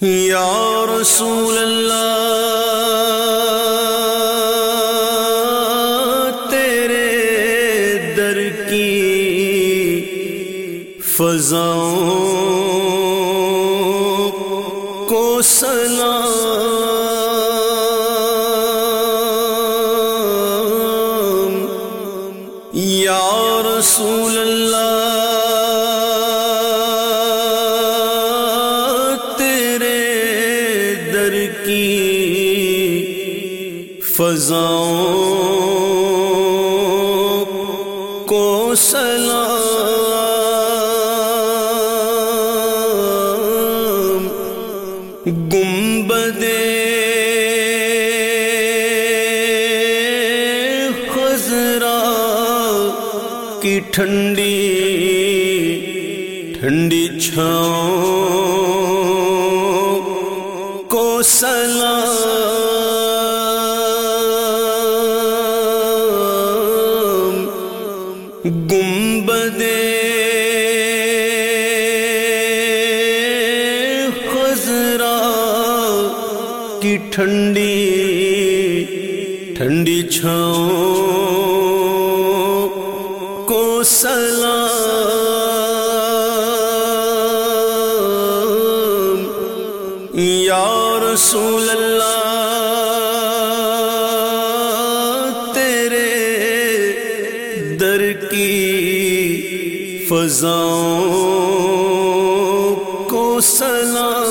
یا رسول اللہ تیرے در کی فضاؤں کو سلام یا رسول اللہ کی فضاؤں کو سلام گنبد خزرا کی ٹھنڈی ٹھنڈی چھاؤں سلام۔ گنبد خزرا کی ٹھنڈی ٹھنڈی چھاؤں کو سلام۔ رسول اللہ تیرے در کی فضاؤں کو سلام۔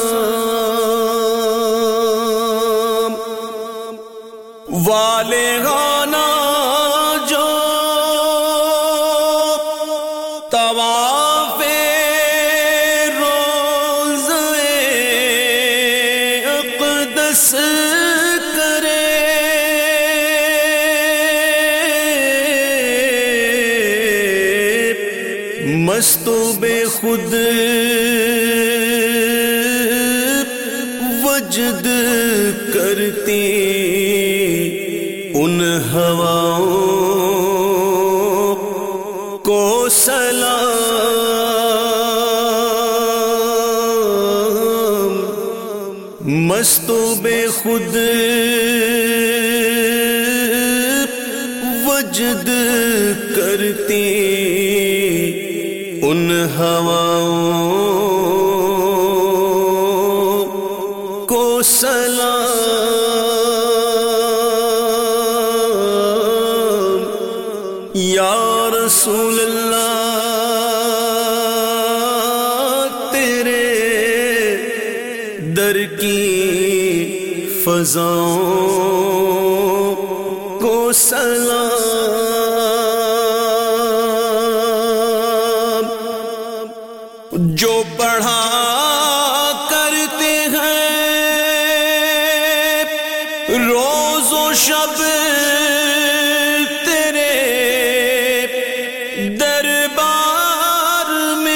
والے گا کرے مست و بے خود وجد کرتی ان ہواؤں کو سلام۔ مست و بے خود وجد کرتی ان ہواؤں کو سلام۔ یا رسول اللہ تیرے در کی فضاؤں کو سلام۔ شب تیرے دربار میں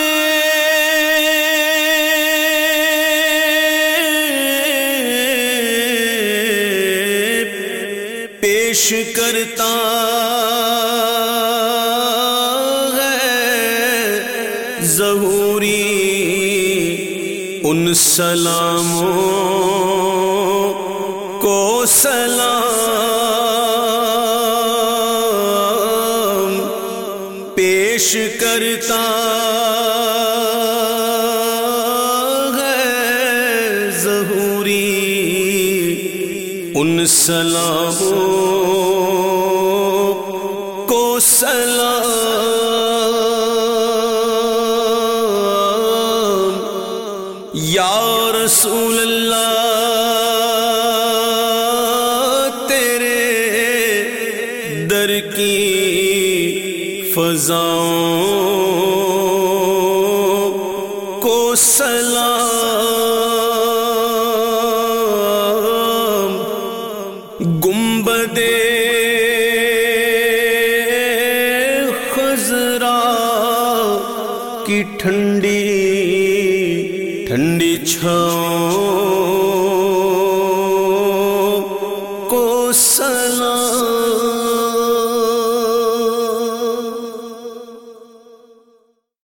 پیش کرتا ہے ظہوری ان سلاموں کو سلام پیش کرتا ہے ظہوری ان سلاموں کو سلام۔ یا رسول اللہ تیرے در کی فضاؤں کو سلام۔ گنبدے خزرا کی ٹھنڈی ٹھنڈی چھاؤں کو سلام۔